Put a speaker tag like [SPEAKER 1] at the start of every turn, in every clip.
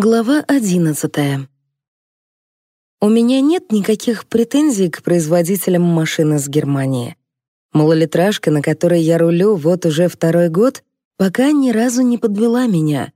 [SPEAKER 1] Глава одиннадцатая. У меня нет никаких претензий к производителям машин из Германии. Малолитражка, на которой я рулю вот уже второй год, пока ни разу не подвела меня.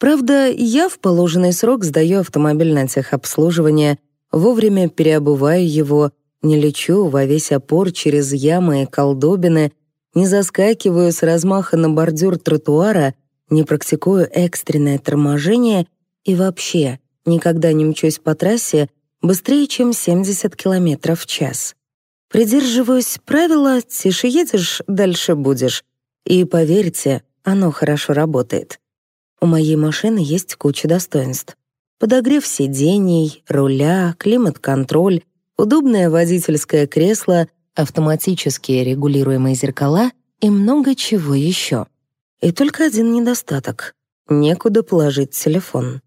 [SPEAKER 1] Правда, я в положенный срок сдаю автомобиль на техобслуживание, вовремя переобуваю его, не лечу во весь опор через ямы и колдобины, не заскакиваю с размаха на бордюр тротуара, не практикую экстренное торможение и вообще никогда не мчусь по трассе быстрее, чем 70 км в час. Придерживаюсь правила «тише едешь, дальше будешь». И поверьте, оно хорошо работает. У моей машины есть куча достоинств. Подогрев сидений, руля, климат-контроль, удобное водительское кресло, автоматические регулируемые зеркала и много чего еще. И только один недостаток — некуда положить телефон.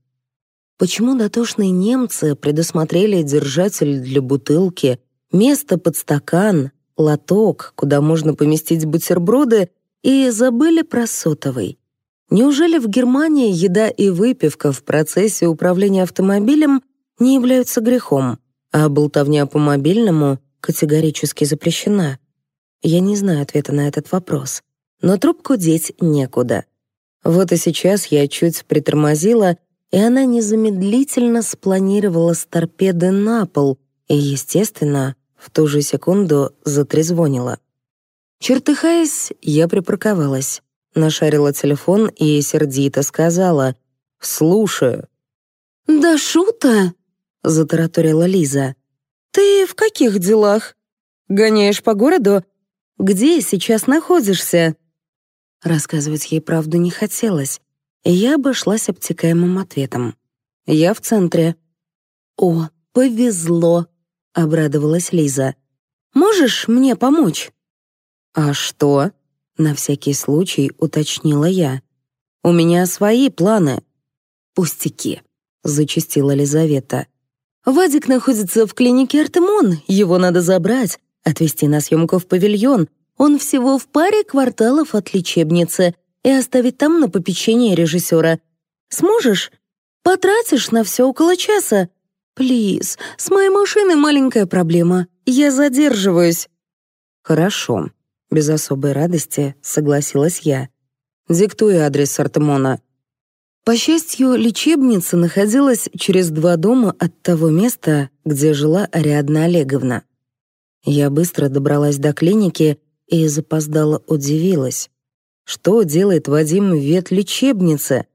[SPEAKER 1] Почему дотошные немцы предусмотрели держатель для бутылки, место под стакан, лоток, куда можно поместить бутерброды, и забыли про сотовый? Неужели в Германии еда и выпивка в процессе управления автомобилем не являются грехом, а болтовня по мобильному категорически запрещена? Я не знаю ответа на этот вопрос, но трубку деть некуда. Вот и сейчас я чуть притормозила — и она незамедлительно спланировала с торпеды на пол и, естественно, в ту же секунду затрезвонила. Чертыхаясь, я припарковалась, нашарила телефон и сердито сказала «Слушаю». «Да шута!» — затараторила Лиза. «Ты в каких делах? Гоняешь по городу? Где сейчас находишься?» Рассказывать ей правду не хотелось, я обошлась обтекаемым ответом. «Я в центре». «О, повезло», — обрадовалась Лиза. «Можешь мне помочь?» «А что?» — на всякий случай уточнила я. «У меня свои планы». «Пустяки», — зачастила Лизавета. «Вадик находится в клинике Артемон, его надо забрать, отвезти на съемку в павильон. Он всего в паре кварталов от лечебницы, и оставить там на попечение режиссера. Сможешь? Потратишь на все около часа. Плиз, с моей машиной маленькая проблема. Я задерживаюсь. Хорошо. Без особой радости согласилась я. Диктуй адрес Артемона. По счастью, лечебница находилась через два дома от того места, где жила Ариадна Олеговна. Я быстро добралась до клиники и запоздала удивилась. Что делает Вадим в ветлечебнице?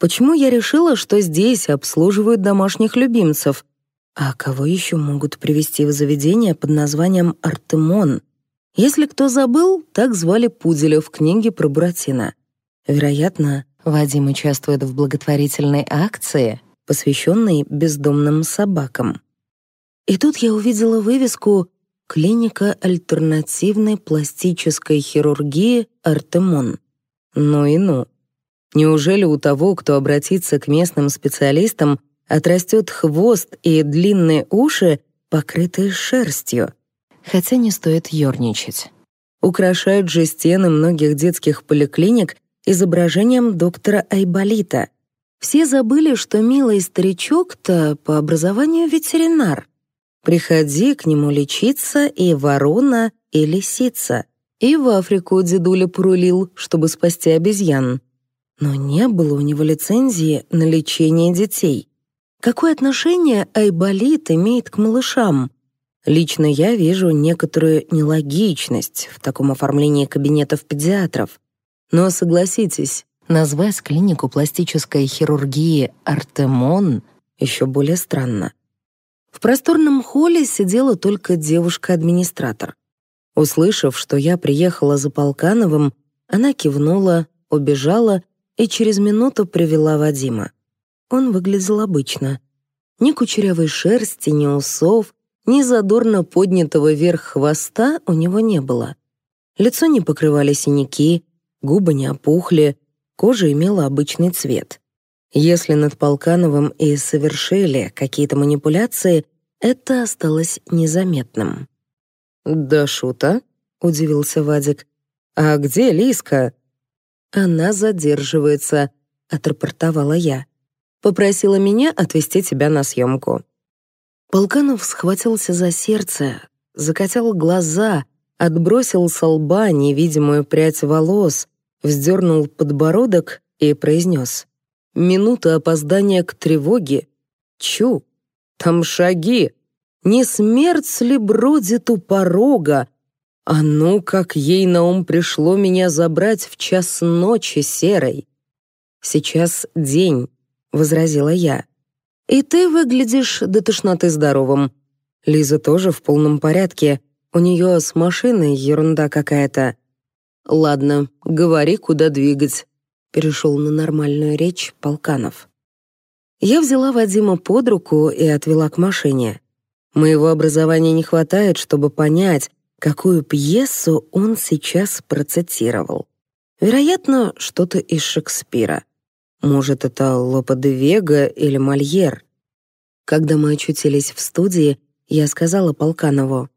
[SPEAKER 1] Почему я решила, что здесь обслуживают домашних любимцев? А кого еще могут привести в заведение под названием Артемон? Если кто забыл, так звали пуделя в книге про Буратино. Вероятно, Вадим участвует в благотворительной акции, посвященной бездомным собакам. И тут я увидела вывеску Клиника альтернативной пластической хирургии «Артемон». Ну и ну. Неужели у того, кто обратится к местным специалистам, отрастет хвост и длинные уши, покрытые шерстью? Хотя не стоит ёрничать. Украшают же стены многих детских поликлиник изображением доктора Айболита. Все забыли, что милый старичок-то по образованию ветеринар. Приходи к нему лечиться и ворона, и лисица. И в Африку дедуля порулил, чтобы спасти обезьян. Но не было у него лицензии на лечение детей. Какое отношение Айболит имеет к малышам? Лично я вижу некоторую нелогичность в таком оформлении кабинетов педиатров. Но согласитесь, назвать клинику пластической хирургии «Артемон» еще более странно. В просторном холле сидела только девушка-администратор. Услышав, что я приехала за Полкановым, она кивнула, убежала и через минуту привела Вадима. Он выглядел обычно. Ни кучерявой шерсти, ни усов, ни задорно поднятого вверх хвоста у него не было. Лицо не покрывали синяки, губы не опухли, кожа имела обычный цвет. Если над Полкановым и совершили какие-то манипуляции, это осталось незаметным. «Да шута?» — удивился Вадик. «А где Лиска?» «Она задерживается», — отрапортовала я. попросила меня отвезти тебя на съемку». Полканов схватился за сердце, закатил глаза, отбросил со лба невидимую прядь волос, вздернул подбородок и произнес. «Минута опоздания к тревоге? Чу! Там шаги! Не смерть ли бродит у порога? А ну, как ей на ум пришло меня забрать в час ночи серой!» «Сейчас день», — возразила я. «И ты выглядишь до тошноты здоровым. Лиза тоже в полном порядке. У нее с машиной ерунда какая-то. Ладно, говори, куда двигать. Перешел на нормальную речь Полканов. Я взяла Вадима под руку и отвела к машине. Моего образования не хватает, чтобы понять, какую пьесу он сейчас процитировал. Вероятно, что-то из Шекспира. Может, это Лопе де Вега или Мольер. Когда мы очутились в студии, я сказала Полканову,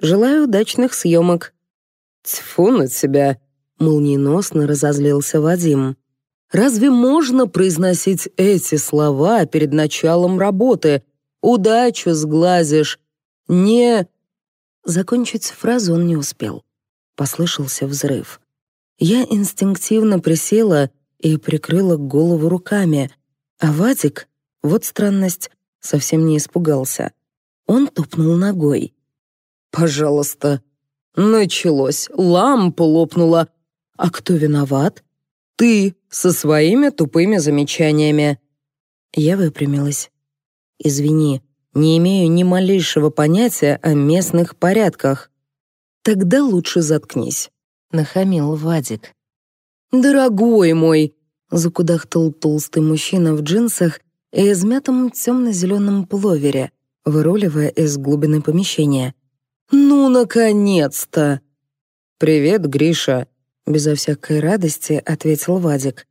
[SPEAKER 1] «Желаю удачных съемок». «Тьфу на тебя!» — молниеносно разозлился Вадим. «Разве можно произносить эти слова перед началом работы? Удачу сглазишь! Не...» Закончить фразу он не успел. Послышался взрыв. Я инстинктивно присела и прикрыла голову руками, а Вадик, вот странность, совсем не испугался. Он топнул ногой. «Пожалуйста». Началось. Лампа лопнула. А кто виноват? Ты со своими тупыми замечаниями. Я выпрямилась. Извини, не имею ни малейшего понятия о местных порядках. Тогда лучше заткнись, нахамил Вадик. Дорогой мой, закудахтал толстый мужчина в джинсах и измятом темно-зеленом пуловере выруливая из глубины помещения. «Ну, наконец-то!» «Привет, Гриша!» — безо всякой радости ответил Вадик.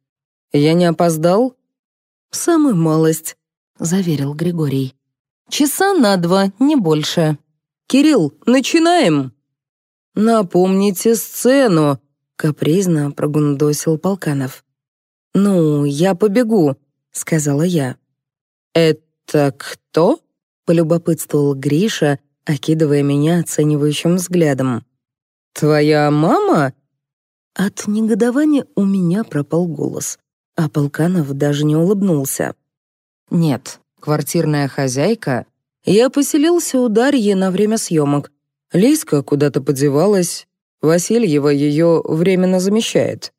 [SPEAKER 1] «Я не опоздал?» «Самую малость», — заверил Григорий. «Часа на два, не больше». «Кирилл, начинаем!» «Напомните сцену», — капризно прогундосил Полканов. «Ну, я побегу», — сказала я. «Это кто?» полюбопытствовал Гриша, окидывая меня оценивающим взглядом. «Твоя мама?» От негодования у меня пропал голос, а Полканов даже не улыбнулся. «Нет, квартирная хозяйка. Я поселился у Дарьи на время съемок. Лиска куда-то подевалась. Васильева ее временно замещает».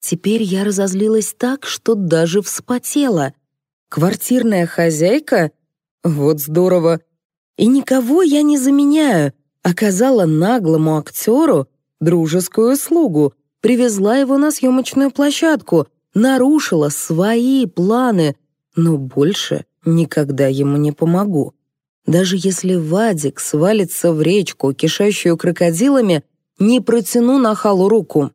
[SPEAKER 1] Теперь я разозлилась так, что даже вспотела. «Квартирная хозяйка? Вот здорово. И никого я не заменяю. Оказала наглому актеру дружескую услугу, привезла его на съемочную площадку, нарушила свои планы, но больше никогда ему не помогу. Даже если Вадик свалится в речку, кишащую крокодилами, не протяну на халу руку.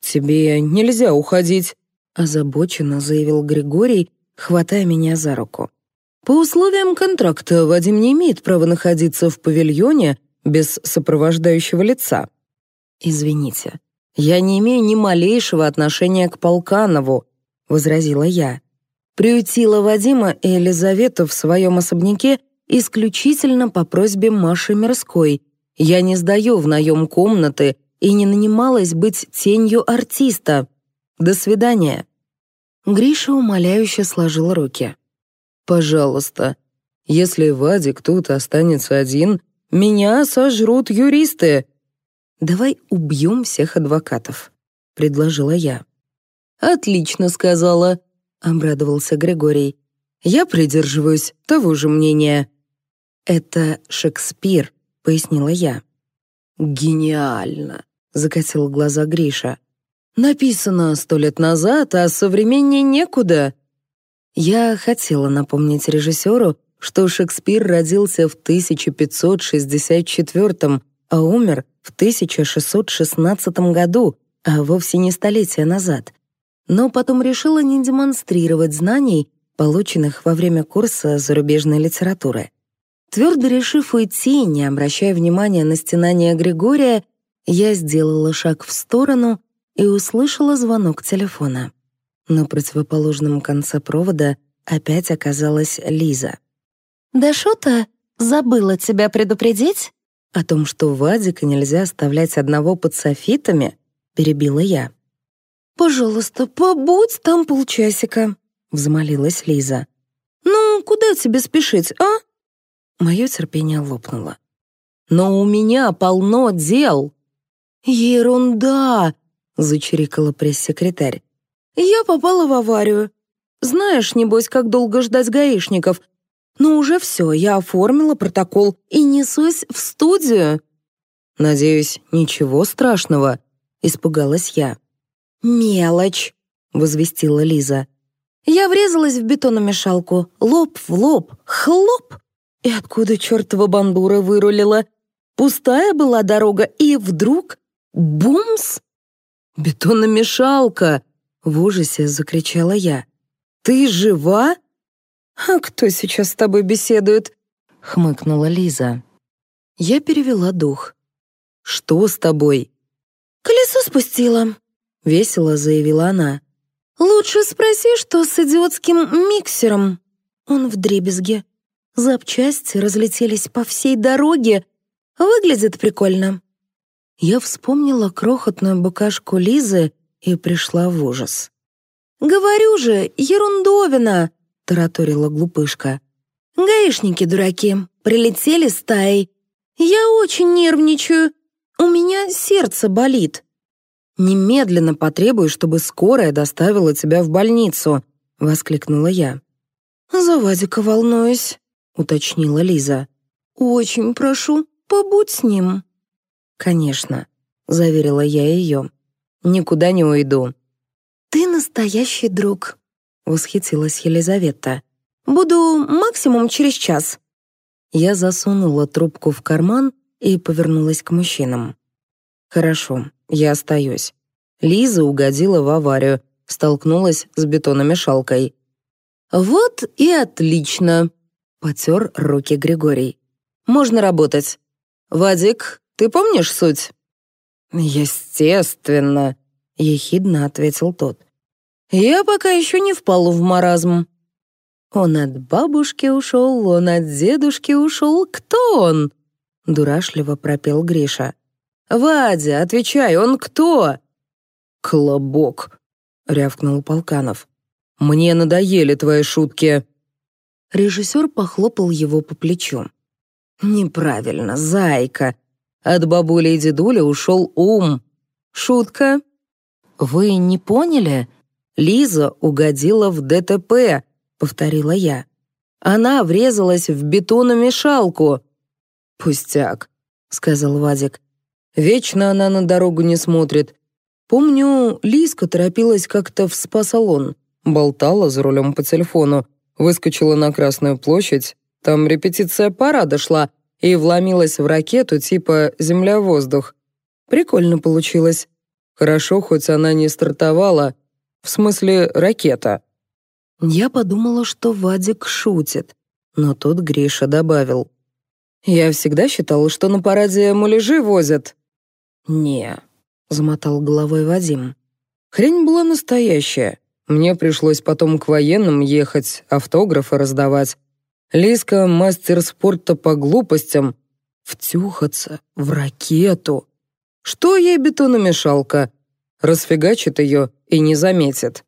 [SPEAKER 1] «Тебе нельзя уходить», — озабоченно заявил Григорий, хватая меня за руку. По условиям контракта Вадим не имеет права находиться в павильоне без сопровождающего лица. Извините, я не имею ни малейшего отношения к Полканову, возразила я. Приютила Вадима и Елизавету в своем особняке исключительно по просьбе Маши Мирской. Я не сдаю в наем комнаты и не нанималась быть тенью артиста. До свидания. Гриша умоляюще сложил руки. Пожалуйста, если Вадик тут останется один, меня сожрут юристы. Давай убьем всех адвокатов, предложила я. Отлично сказала, обрадовался Григорий. Я придерживаюсь того же мнения. Это Шекспир, пояснила я. Гениально, закатил глаза Гриша. Написано сто лет назад, а современнее некуда. Я хотела напомнить режиссеру, что Шекспир родился в 1564, а умер в 1616 году, а вовсе не столетия назад. Но потом решила не демонстрировать знаний, полученных во время курса зарубежной литературы. Твердо решив уйти, не обращая внимания на стенание Григория, я сделала шаг в сторону и услышала звонок телефона. На противоположном конце провода опять оказалась Лиза.
[SPEAKER 2] «Да что-то забыла тебя предупредить?»
[SPEAKER 1] «О том, что Вадика нельзя оставлять одного под софитами?» — перебила я.
[SPEAKER 2] «Пожалуйста, побудь там полчасика», — взмолилась Лиза. «Ну, куда тебе спешить, а?»
[SPEAKER 1] Мое терпение лопнуло. «Но у меня полно дел!»
[SPEAKER 2] «Ерунда!» — зачирикала пресс-секретарь. «Я попала в аварию. Знаешь, небось, как долго ждать гаишников. Но уже все, я оформила протокол и несусь в студию».
[SPEAKER 1] «Надеюсь, ничего страшного?» — испугалась я.
[SPEAKER 2] «Мелочь», — возвестила Лиза. Я врезалась в бетономешалку, лоб в лоб, хлоп! И откуда чертова бандура вырулила? Пустая была дорога, и вдруг — бумс!
[SPEAKER 1] «Бетономешалка!» — в ужасе закричала я. «Ты жива?»
[SPEAKER 2] «А кто сейчас с тобой беседует?» — хмыкнула Лиза.
[SPEAKER 1] Я перевела дух. «Что с тобой?»
[SPEAKER 2] «Колесо спустила», — весело заявила она. «Лучше спроси, что с идиотским миксером. Он в дребезге. Запчасти разлетелись по всей дороге. Выглядит прикольно».
[SPEAKER 1] Я вспомнила крохотную букашку Лизы и пришла в ужас.
[SPEAKER 2] «Говорю же, ерундовина!» — тараторила глупышка. «Гаишники дураки, прилетели стаей. Я очень нервничаю. У меня сердце болит».
[SPEAKER 1] «Немедленно потребуй, чтобы скорая доставила тебя в больницу», — воскликнула я.
[SPEAKER 2] «За Вадика волнуюсь», — уточнила Лиза. «Очень прошу, побудь с ним».
[SPEAKER 1] «Конечно», — заверила я ее. «Никуда не уйду».
[SPEAKER 2] «Ты настоящий друг», — восхитилась Елизавета. «Буду максимум через час».
[SPEAKER 1] Я засунула трубку в карман и повернулась к мужчинам. «Хорошо, я остаюсь. Лиза угодила в аварию, столкнулась с бетономешалкой.
[SPEAKER 2] «Вот и отлично!» — потер руки Григорий. «Можно работать. Вадик, ты помнишь суть?»
[SPEAKER 1] «Естественно», — ехидно ответил тот.
[SPEAKER 2] «Я пока еще не впал в маразм».
[SPEAKER 1] «Он от бабушки ушел, он от дедушки ушел. Кто он?» — дурашливо пропел Гриша.
[SPEAKER 2] «Вадя, отвечай, он кто?»
[SPEAKER 1] «Колобок», — рявкнул Полканов. «Мне надоели твои шутки». Режиссер похлопал его по плечу.
[SPEAKER 2] «Неправильно, зайка. От бабули и дедули ушел ум. Шутка?»
[SPEAKER 1] «Вы не поняли? Лиза угодила в ДТП», — повторила я. «Она врезалась в бетономешалку».
[SPEAKER 2] «Пустяк», — сказал Вадик. Вечно она на дорогу не смотрит. Помню, Лиска торопилась как-то в спа-салон. Болтала за рулем по телефону. Выскочила на Красную площадь. Там репетиция парада шла и вломилась в ракету типа «Земля-воздух». Прикольно получилось. Хорошо, хоть она не стартовала. В смысле, ракета.
[SPEAKER 1] Я подумала, что Вадик шутит, но тут Гриша добавил.
[SPEAKER 2] «Я всегда считал, что на параде муляжи возят.
[SPEAKER 1] «Не», — замотал головой Вадим.
[SPEAKER 2] «Хрень была настоящая. Мне пришлось потом к военным ехать, автографы раздавать. Лиска — мастер спорта по глупостям. Втюхаться в ракету. Что ей бетономешалка? Расфигачит ее и не заметит».